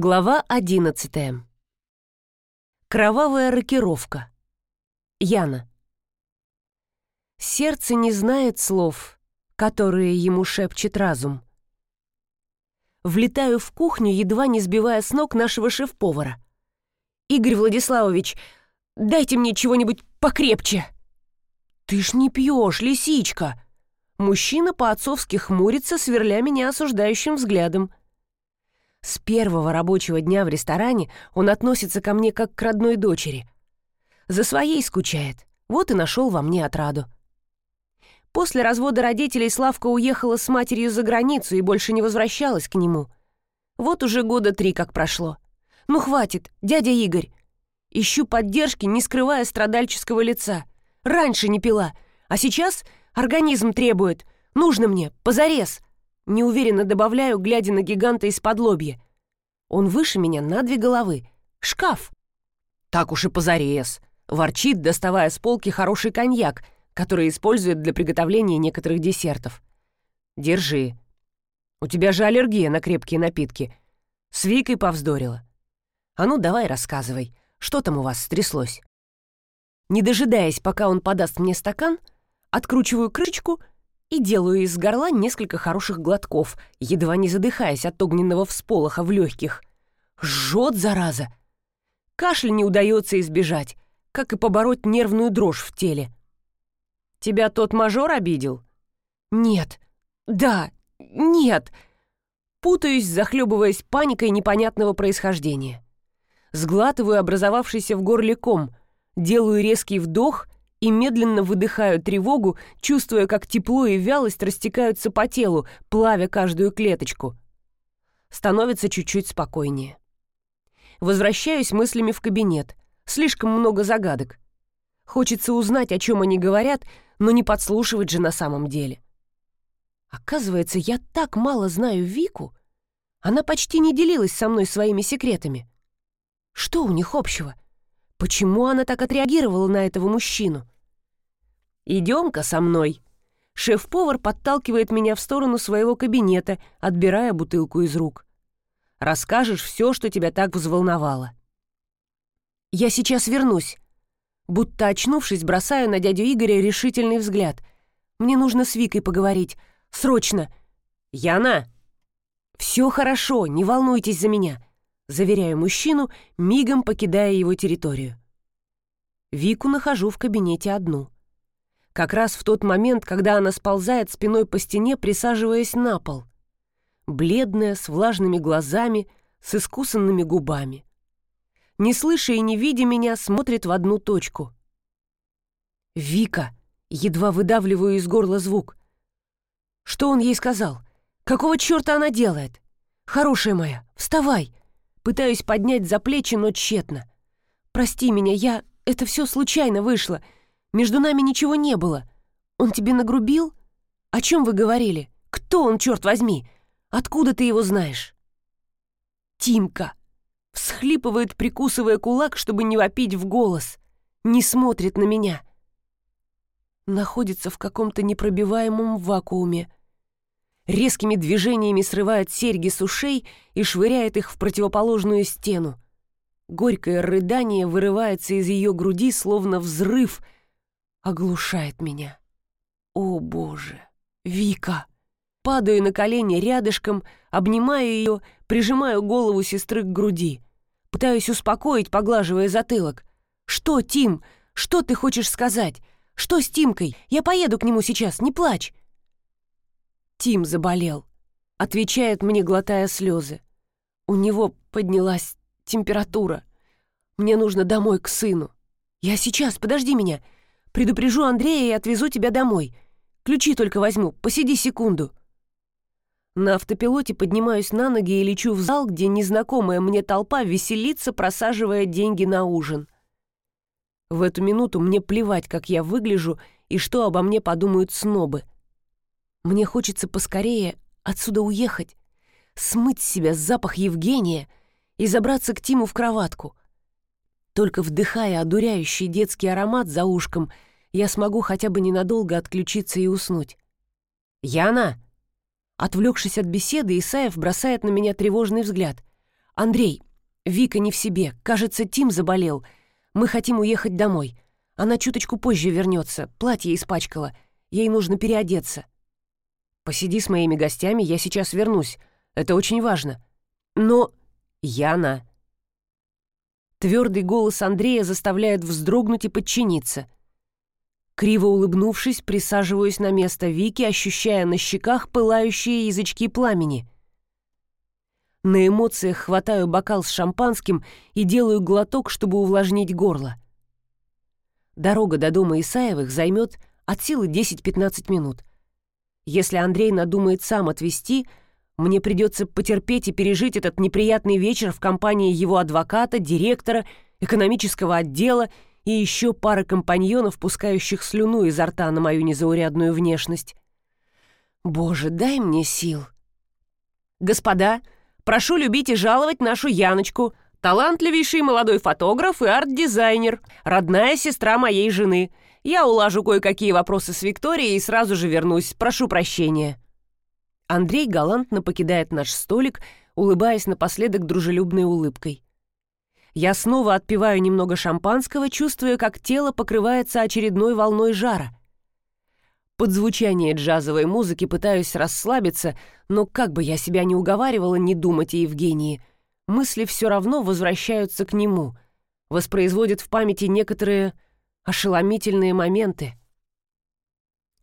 Глава одиннадцатая. Кровавая рокировка. Яна. Сердце не знает слов, которые ему шепчет разум. Влетаю в кухню, едва не сбивая с ног нашего шеф-повара. «Игорь Владиславович, дайте мне чего-нибудь покрепче!» «Ты ж не пьешь, лисичка!» Мужчина по-отцовски хмурится, сверля меня осуждающим взглядом. С первого рабочего дня в ресторане он относится ко мне как к родной дочери. За своей скучает, вот и нашел во мне отраду. После развода родителей Славка уехала с матерью за границу и больше не возвращалась к нему. Вот уже года три как прошло. Ну хватит, дядя Игорь. Ищу поддержки, не скрывая страдальческого лица. Раньше не пила, а сейчас организм требует. Нужно мне, позарез. Неуверенно добавляю, глядя на гиганта из-под лобья. Он выше меня на две головы. Шкаф. Так уж и позарез. Ворчит, доставая с полки хороший коньяк, который использует для приготовления некоторых десертов. Держи. У тебя же аллергия на крепкие напитки. С Викой повздорила. А ну, давай рассказывай, что там у вас стряслось? Не дожидаясь, пока он подаст мне стакан, откручиваю крышечку — и делаю из горла несколько хороших глотков, едва не задыхаясь от огненного всполоха в легких. Жжет, зараза! Кашель не удается избежать, как и побороть нервную дрожь в теле. «Тебя тот мажор обидел?» «Нет. Да. Нет». Путаюсь, захлебываясь паникой непонятного происхождения. Сглатываю образовавшийся в горле ком, делаю резкий вдох и медленно выдыхаю тревогу, чувствуя, как тепло и вялость растекаются по телу, плавя каждую клеточку. Становится чуть-чуть спокойнее. Возвращаюсь мыслями в кабинет. Слишком много загадок. Хочется узнать, о чем они говорят, но не подслушивать же на самом деле. Оказывается, я так мало знаю Вику. Она почти не делилась со мной своими секретами. Что у них общего? — Почему она так отреагировала на этого мужчину? «Идем-ка со мной». Шеф-повар подталкивает меня в сторону своего кабинета, отбирая бутылку из рук. «Расскажешь все, что тебя так взволновало». «Я сейчас вернусь». Будто очнувшись, бросаю на дядю Игоря решительный взгляд. «Мне нужно с Викой поговорить. Срочно!» «Яна!» «Все хорошо, не волнуйтесь за меня заверяю мужчину, мигом покидая его территорию. Вику нахожу в кабинете одну. Как раз в тот момент, когда она сползает спиной по стене, присаживаясь на пол. Бледная, с влажными глазами, с искусанными губами. Не слыша и не видя меня, смотрит в одну точку. «Вика!» — едва выдавливаю из горла звук. «Что он ей сказал? Какого черта она делает? Хорошая моя, вставай!» Пытаюсь поднять за плечи, но тщетно. «Прости меня, я... Это все случайно вышло. Между нами ничего не было. Он тебе нагрубил? О чем вы говорили? Кто он, черт возьми? Откуда ты его знаешь?» «Тимка!» Всхлипывает, прикусывая кулак, чтобы не вопить в голос. Не смотрит на меня. Находится в каком-то непробиваемом вакууме резкими движениями срывает серьги с ушей и швыряет их в противоположную стену. Горькое рыдание вырывается из ее груди, словно взрыв, оглушает меня. О, Боже! Вика! Падаю на колени рядышком, обнимаю ее, прижимаю голову сестры к груди. Пытаюсь успокоить, поглаживая затылок. «Что, Тим? Что ты хочешь сказать? Что с Тимкой? Я поеду к нему сейчас, не плачь!» Тим заболел. Отвечает мне, глотая слезы. У него поднялась температура. Мне нужно домой к сыну. Я сейчас, подожди меня. Предупрежу Андрея и отвезу тебя домой. Ключи только возьму, посиди секунду. На автопилоте поднимаюсь на ноги и лечу в зал, где незнакомая мне толпа веселится, просаживая деньги на ужин. В эту минуту мне плевать, как я выгляжу и что обо мне подумают снобы. Мне хочется поскорее отсюда уехать, смыть с себя запах Евгения и забраться к Тиму в кроватку. Только вдыхая одуряющий детский аромат за ушком, я смогу хотя бы ненадолго отключиться и уснуть. «Яна!» Отвлекшись от беседы, Исаев бросает на меня тревожный взгляд. «Андрей, Вика не в себе. Кажется, Тим заболел. Мы хотим уехать домой. Она чуточку позже вернется. Платье испачкала. Ей нужно переодеться». «Посиди с моими гостями, я сейчас вернусь. Это очень важно». «Но...» «Яна...» Твердый голос Андрея заставляет вздрогнуть и подчиниться. Криво улыбнувшись, присаживаюсь на место Вики, ощущая на щеках пылающие язычки пламени. На эмоциях хватаю бокал с шампанским и делаю глоток, чтобы увлажнить горло. Дорога до дома Исаевых займет от силы 10-15 минут. Если Андрей надумает сам отвезти, мне придется потерпеть и пережить этот неприятный вечер в компании его адвоката, директора, экономического отдела и еще пары компаньонов, пускающих слюну изо рта на мою незаурядную внешность. Боже, дай мне сил. Господа, прошу любить и жаловать нашу Яночку, талантливейший молодой фотограф и арт-дизайнер, родная сестра моей жены. Я улажу кое-какие вопросы с Викторией и сразу же вернусь. Прошу прощения. Андрей галантно покидает наш столик, улыбаясь напоследок дружелюбной улыбкой. Я снова отпиваю немного шампанского, чувствуя, как тело покрывается очередной волной жара. Под звучание джазовой музыки пытаюсь расслабиться, но как бы я себя не уговаривала не думать о Евгении, мысли все равно возвращаются к нему, воспроизводят в памяти некоторые ошеломительные моменты.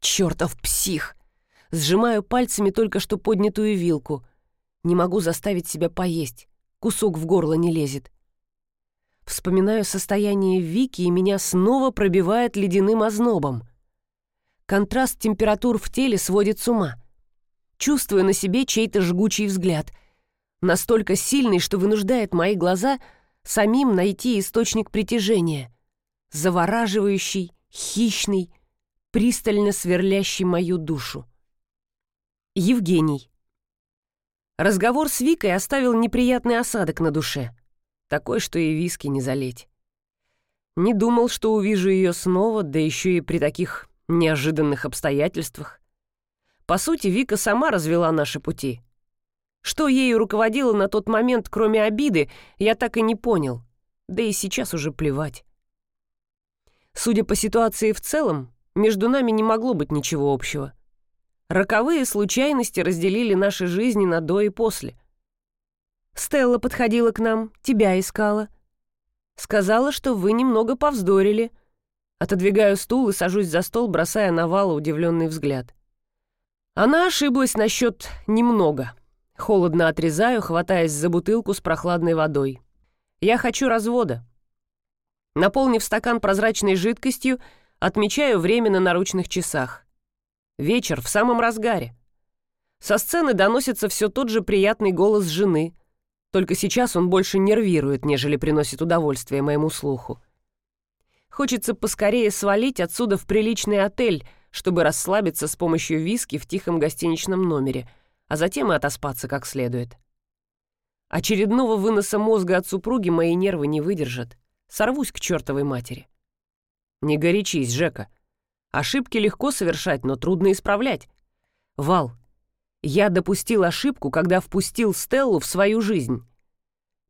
«Чертов псих!» Сжимаю пальцами только что поднятую вилку. Не могу заставить себя поесть. Кусок в горло не лезет. Вспоминаю состояние Вики, и меня снова пробивает ледяным ознобом. Контраст температур в теле сводит с ума. Чувствую на себе чей-то жгучий взгляд. Настолько сильный, что вынуждает мои глаза самим найти источник притяжения. Завораживающий, хищный, пристально сверлящий мою душу. Евгений. Разговор с Викой оставил неприятный осадок на душе. Такой, что и виски не залить. Не думал, что увижу ее снова, да еще и при таких неожиданных обстоятельствах. По сути, Вика сама развела наши пути. Что ею руководило на тот момент, кроме обиды, я так и не понял. Да и сейчас уже плевать. Судя по ситуации в целом, между нами не могло быть ничего общего. Роковые случайности разделили наши жизни на до и после. Стелла подходила к нам, тебя искала. Сказала, что вы немного повздорили. Отодвигаю стул и сажусь за стол, бросая на Вала удивленный взгляд. Она ошиблась насчет «немного». Холодно отрезаю, хватаясь за бутылку с прохладной водой. Я хочу развода. Наполнив стакан прозрачной жидкостью, отмечаю время на наручных часах. Вечер в самом разгаре. Со сцены доносится все тот же приятный голос жены. Только сейчас он больше нервирует, нежели приносит удовольствие моему слуху. Хочется поскорее свалить отсюда в приличный отель, чтобы расслабиться с помощью виски в тихом гостиничном номере, а затем и отоспаться как следует. Очередного выноса мозга от супруги мои нервы не выдержат. Сорвусь к чертовой матери. «Не горячись, Жека», Ошибки легко совершать, но трудно исправлять. Вал, я допустил ошибку, когда впустил Стеллу в свою жизнь.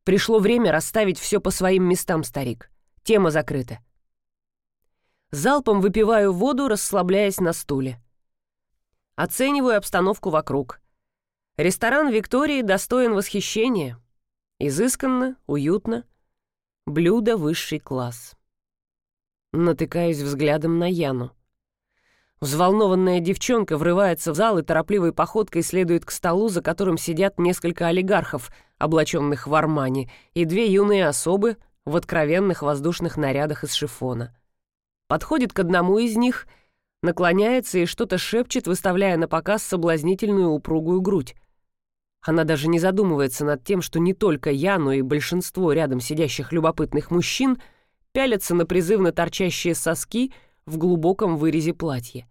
Пришло время расставить все по своим местам, старик. Тема закрыта. Залпом выпиваю воду, расслабляясь на стуле. Оцениваю обстановку вокруг. Ресторан Виктории достоин восхищения. Изысканно, уютно. Блюдо высший класс. Натыкаюсь взглядом на Яну. Взволнованная девчонка врывается в зал и торопливой походкой следует к столу, за которым сидят несколько олигархов, облаченных в армани, и две юные особы в откровенных воздушных нарядах из шифона. Подходит к одному из них, наклоняется и что-то шепчет, выставляя на показ соблазнительную упругую грудь. Она даже не задумывается над тем, что не только я, но и большинство рядом сидящих любопытных мужчин пялятся на призывно торчащие соски — в глубоком вырезе платья.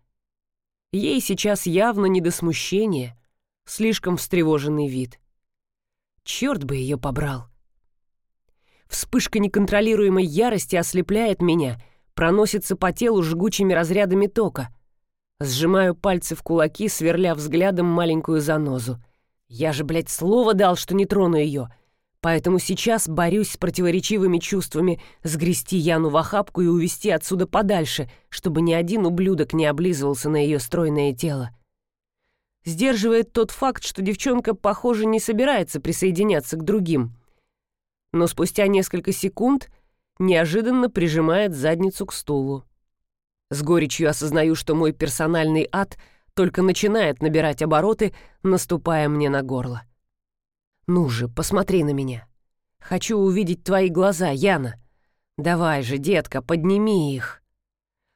Ей сейчас явно не до смущения, слишком встревоженный вид. Черт бы ее побрал. Вспышка неконтролируемой ярости ослепляет меня, проносится по телу жгучими разрядами тока. Сжимаю пальцы в кулаки, сверля взглядом маленькую занозу. Я же, блядь, слово дал, что не трону ее. Поэтому сейчас борюсь с противоречивыми чувствами сгрести Яну в охапку и увести отсюда подальше, чтобы ни один ублюдок не облизывался на ее стройное тело. Сдерживает тот факт, что девчонка, похоже, не собирается присоединяться к другим. Но спустя несколько секунд неожиданно прижимает задницу к стулу. С горечью осознаю, что мой персональный ад только начинает набирать обороты, наступая мне на горло. «Ну же, посмотри на меня. Хочу увидеть твои глаза, Яна. Давай же, детка, подними их».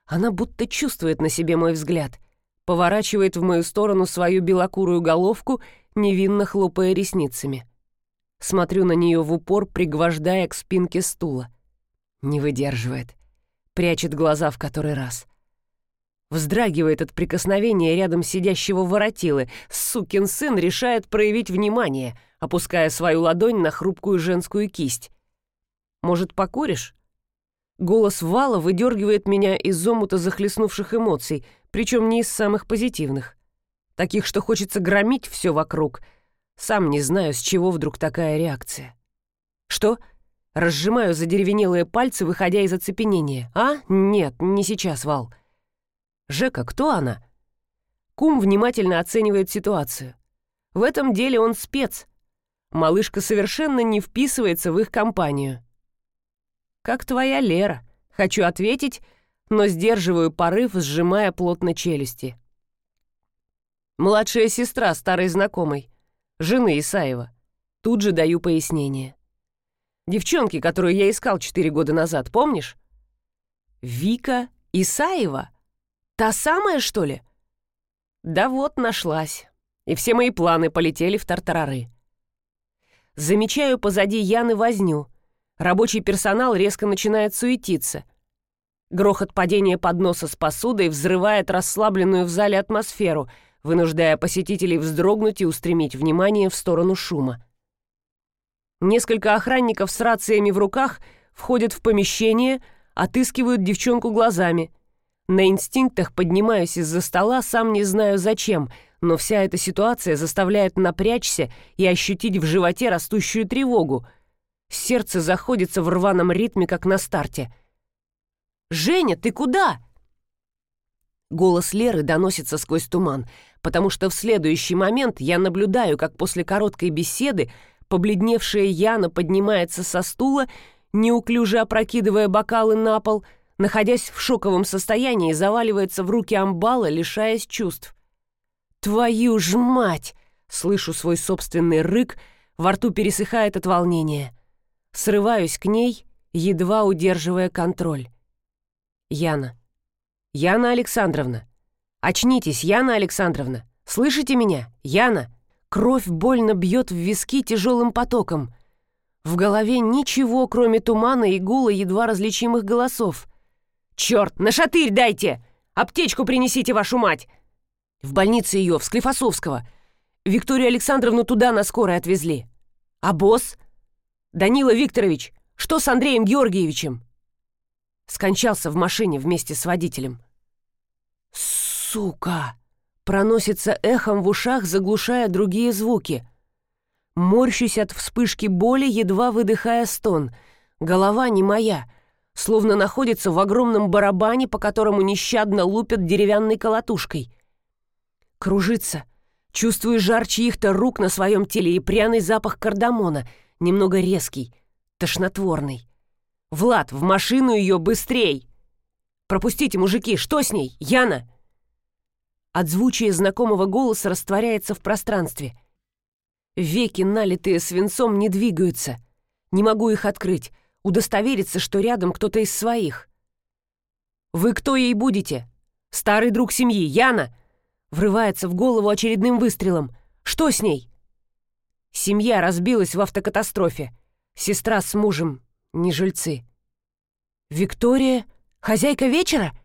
Она будто чувствует на себе мой взгляд, поворачивает в мою сторону свою белокурую головку, невинно хлопая ресницами. Смотрю на нее в упор, пригвождая к спинке стула. Не выдерживает. Прячет глаза в который раз. Вздрагивает от прикосновения рядом сидящего воротилы. Сукин сын решает проявить внимание — опуская свою ладонь на хрупкую женскую кисть. «Может, покуришь?» Голос Вала выдергивает меня из омута захлестнувших эмоций, причем не из самых позитивных. Таких, что хочется громить все вокруг. Сам не знаю, с чего вдруг такая реакция. «Что?» Разжимаю задеревенелые пальцы, выходя из оцепенения. «А? Нет, не сейчас, Вал». «Жека, кто она?» Кум внимательно оценивает ситуацию. В этом деле он спец, малышка совершенно не вписывается в их компанию. «Как твоя Лера?» Хочу ответить, но сдерживаю порыв, сжимая плотно челюсти. Младшая сестра старой знакомой, жены Исаева. Тут же даю пояснение. Девчонки, которую я искал четыре года назад, помнишь? Вика Исаева? Та самая, что ли? Да вот, нашлась. И все мои планы полетели в тартарары. Замечаю позади Яны возню. Рабочий персонал резко начинает суетиться. Грохот падения подноса с посудой взрывает расслабленную в зале атмосферу, вынуждая посетителей вздрогнуть и устремить внимание в сторону шума. Несколько охранников с рациями в руках входят в помещение, отыскивают девчонку глазами. На инстинктах поднимаюсь из-за стола, сам не знаю зачем — но вся эта ситуация заставляет напрячься и ощутить в животе растущую тревогу. Сердце заходится в рваном ритме, как на старте. «Женя, ты куда?» Голос Леры доносится сквозь туман, потому что в следующий момент я наблюдаю, как после короткой беседы побледневшая Яна поднимается со стула, неуклюже опрокидывая бокалы на пол, находясь в шоковом состоянии, заваливается в руки амбала, лишаясь чувств. «Твою ж мать!» Слышу свой собственный рык, во рту пересыхает от волнения. Срываюсь к ней, едва удерживая контроль. Яна. Яна Александровна. Очнитесь, Яна Александровна. Слышите меня? Яна. Кровь больно бьет в виски тяжелым потоком. В голове ничего, кроме тумана и гула едва различимых голосов. «Черт, на шатырь дайте! Аптечку принесите, вашу мать! В больнице ее, в Склифосовского. Викторию Александровну туда на скорой отвезли. А босс? Данила Викторович, что с Андреем Георгиевичем? Скончался в машине вместе с водителем. Сука! Проносится эхом в ушах, заглушая другие звуки. Морщусь от вспышки боли, едва выдыхая стон. Голова не моя, словно находится в огромном барабане, по которому нещадно лупят деревянной колотушкой. Кружится. Чувствую жар чьих-то рук на своем теле и пряный запах кардамона, немного резкий, тошнотворный. «Влад, в машину ее быстрей!» «Пропустите, мужики, что с ней? Яна!» Отзвучие знакомого голоса растворяется в пространстве. Веки, налитые свинцом, не двигаются. Не могу их открыть, удостовериться, что рядом кто-то из своих. «Вы кто ей будете? Старый друг семьи, Яна!» Врывается в голову очередным выстрелом. Что с ней? Семья разбилась в автокатастрофе. Сестра с мужем, не жильцы. Виктория? Хозяйка вечера?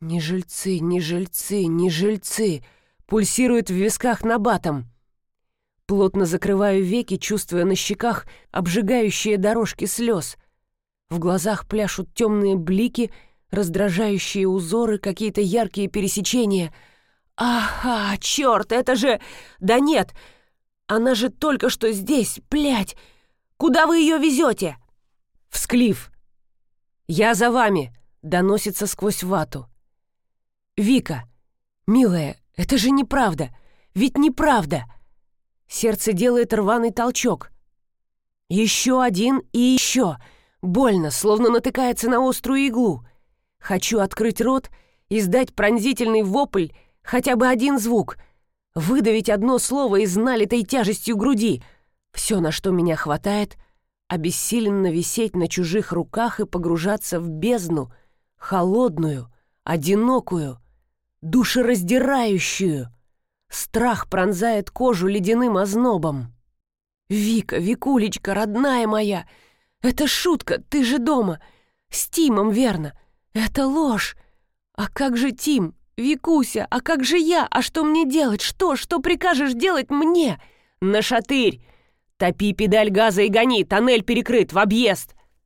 Не жильцы, не жильцы, не жильцы. Пульсирует в висках набатом. Плотно закрываю веки, чувствуя на щеках обжигающие дорожки слез. В глазах пляшут темные блики, раздражающие узоры, какие-то яркие пересечения — «Ага, черт, это же... Да нет, она же только что здесь, блядь! Куда вы ее везете?» «Всклив!» «Я за вами!» — доносится сквозь вату. «Вика, милая, это же неправда! Ведь неправда!» Сердце делает рваный толчок. Еще один и еще. Больно, словно натыкается на острую иглу. Хочу открыть рот, издать пронзительный вопль, хотя бы один звук, выдавить одно слово из налитой тяжестью груди. Все, на что меня хватает, обессиленно висеть на чужих руках и погружаться в бездну, холодную, одинокую, душераздирающую. Страх пронзает кожу ледяным ознобом. «Вика, Викулечка, родная моя, это шутка, ты же дома. С Тимом, верно? Это ложь. А как же Тим? Викуся, а как же я? А что мне делать? Что? Что прикажешь делать мне? На шатырь! Топи педаль газа и гони, тоннель перекрыт, в объезд!»